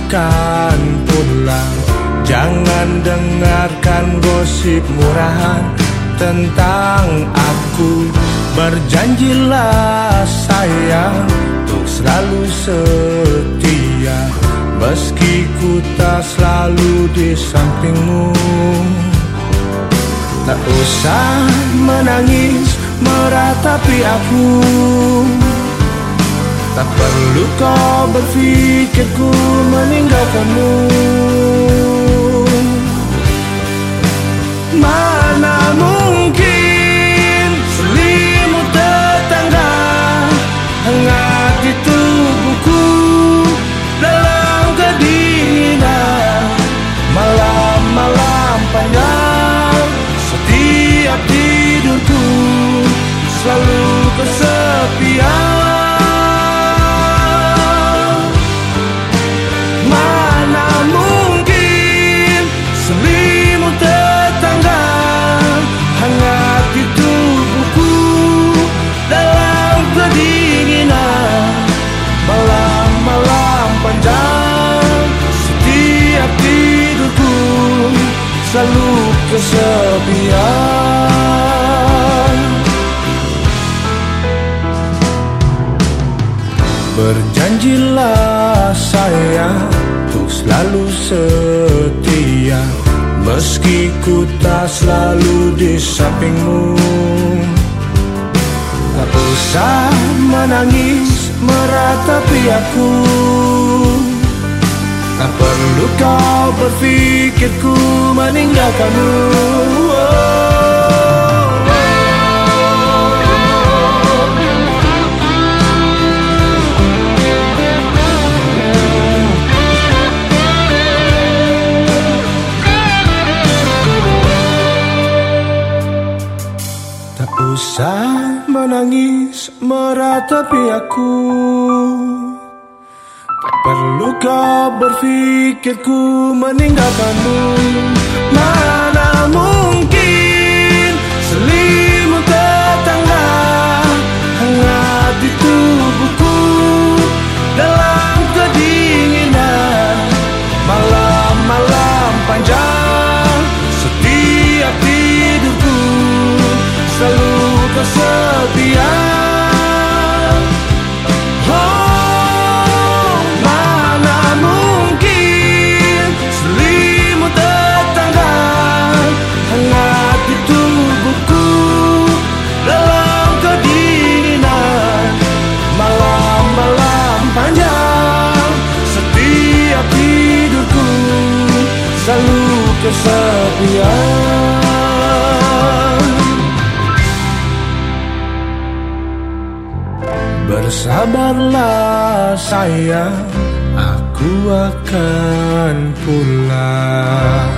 akan pulang. Jangan dengarkan gosip murahan tentang aku. Berjanjilah sayang untuk selalu setia. Meski ku tak selalu di sampingmu. Tak usah menangis meratapi aku Tak perlu kau berpikirku meninggalkanmu. Mana selalu kesepian. Berjanjilah sayang Untuk selalu setia Meski ku tak selalu di sampingmu. Tak usah menangis meratapi aku Tak perlu kau berpikirku meninggalkanmu. Tak usah menangis meratapi aku Perlu kau berpikirku meninggalkanmu Bersabarlah sayang. Aku akan pulang